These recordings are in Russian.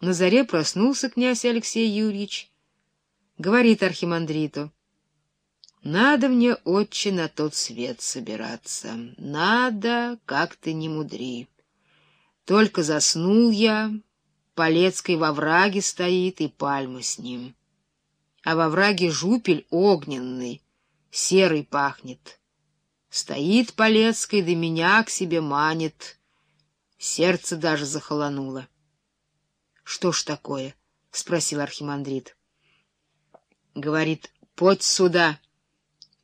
На заре проснулся князь Алексей Юрьевич. Говорит архимандриту. Надо мне, отче, на тот свет собираться. Надо, как ты не мудри. Только заснул я, Полецкой во враге стоит и пальма с ним. А во враге жупель огненный, серый пахнет. Стоит Полецкой, да меня к себе манит. Сердце даже захолонуло. — Что ж такое? — спросил архимандрит. Говорит, — подь сюда.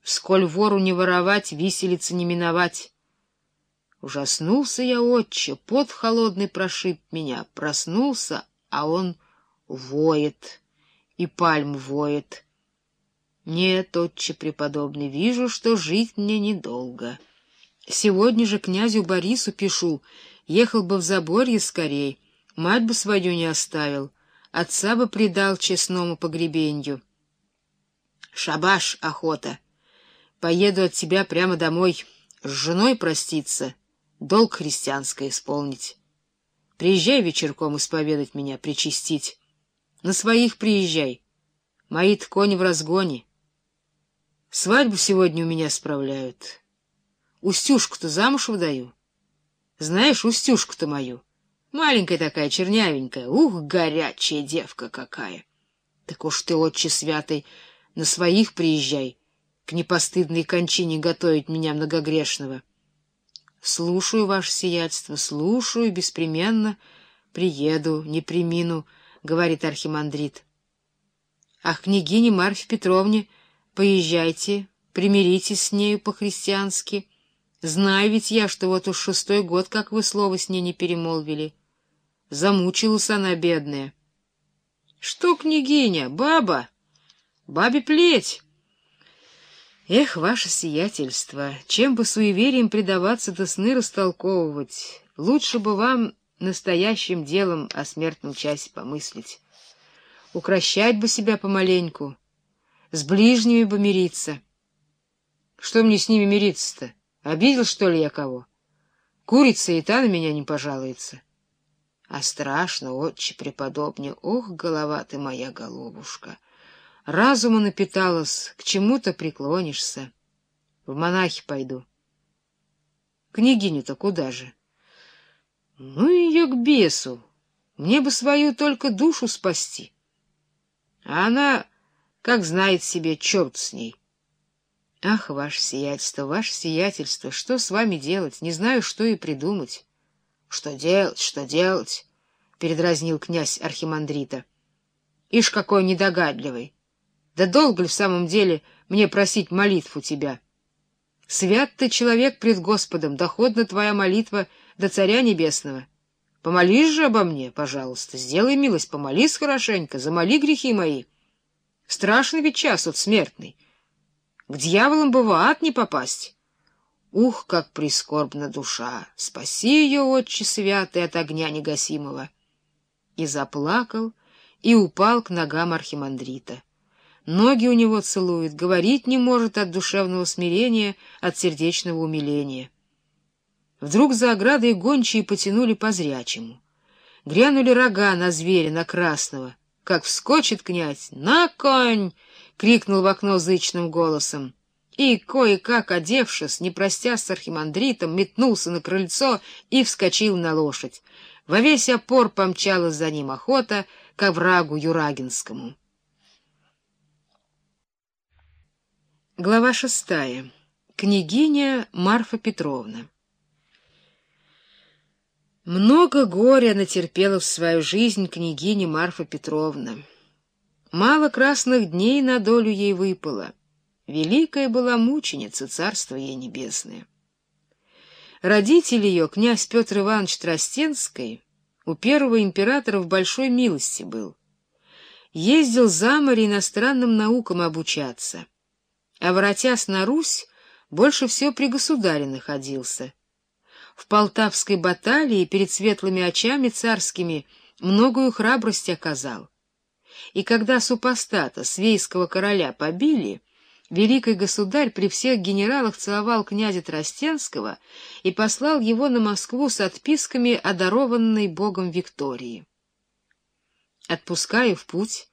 Сколь вору не воровать, виселица не миновать. Ужаснулся я, отче, пот холодный прошиб меня. Проснулся, а он воет, и пальм воет. Нет, отче преподобный, вижу, что жить мне недолго. Сегодня же князю Борису пишу, ехал бы в Заборье скорей, мать бы свою не оставил, отца бы предал честному погребенью. Шабаш, охота! Поеду от тебя прямо домой, с женой проститься — долг христианский исполнить. Приезжай вечерком исповедать меня, причастить. На своих приезжай. Мои-то кони в разгоне. Свадьбу сегодня у меня справляют. Устюшку-то замуж выдаю. Знаешь, Устюшку-то мою. Маленькая такая, чернявенькая. Ух, горячая девка какая! Так уж ты, отче святый, на своих приезжай, к непостыдной кончине готовить меня многогрешного. — Слушаю, ваше сиятельство, слушаю, беспременно приеду, не примину, — говорит архимандрит. — Ах, княгине Марфе Петровне, поезжайте, примиритесь с нею по-христиански. Знаю ведь я, что вот уж шестой год, как вы слово с ней не перемолвили. Замучилась она, бедная. — Что, княгиня, баба? Бабе плеть! Эх, ваше сиятельство, чем бы суеверием предаваться да сны растолковывать, лучше бы вам настоящим делом о смертном часе помыслить. Укращать бы себя помаленьку, с ближними бы мириться. Что мне с ними мириться-то? Обидел, что ли, я кого? Курица и та на меня не пожалуется. А страшно, отче преподобнее, ох, голова ты моя головушка! Разума напиталась, к чему-то преклонишься. В монахи пойду. Княгиню-то куда же? Ну, ее к бесу. Мне бы свою только душу спасти. А она, как знает себе, черт с ней. Ах, ваше сиятельство, ваше сиятельство, что с вами делать? Не знаю, что и придумать. Что делать, что делать? Передразнил князь архимандрита. Ишь, какой недогадливый! Да долго ли в самом деле мне просить молитву тебя? Свят ты человек пред Господом, доходна твоя молитва до Царя Небесного. Помолись же обо мне, пожалуйста, сделай милость, помолись хорошенько, замоли грехи мои. Страшный ведь час от смертный. К дьяволам бы в ад не попасть. Ух, как прискорбна душа! Спаси ее, отче святый, от огня негасимого! И заплакал, и упал к ногам архимандрита ноги у него целует, говорить не может от душевного смирения, от сердечного умиления. Вдруг за оградой гончие потянули по зрячему. Грянули рога на зверя, на красного. Как вскочит князь «На конь!» — крикнул в окно зычным голосом. И, кое-как одевшись, не простя с архимандритом, метнулся на крыльцо и вскочил на лошадь. Во весь опор помчалась за ним охота к оврагу Юрагинскому. Глава шестая. Княгиня Марфа Петровна. Много горя натерпела в свою жизнь княгиня Марфа Петровна. Мало красных дней на долю ей выпало. Великая была мученица, царство ей небесное. Родитель ее, князь Петр Иванович Тростенский, у первого императора в большой милости был. Ездил за море иностранным наукам обучаться — а, воротясь на Русь, больше всего при государе находился. В Полтавской баталии перед светлыми очами царскими многою храбрость оказал. И когда супостата, свейского короля, побили, великий государь при всех генералах целовал князя Тростенского и послал его на Москву с отписками одарованной богом Виктории. Отпускаю в путь.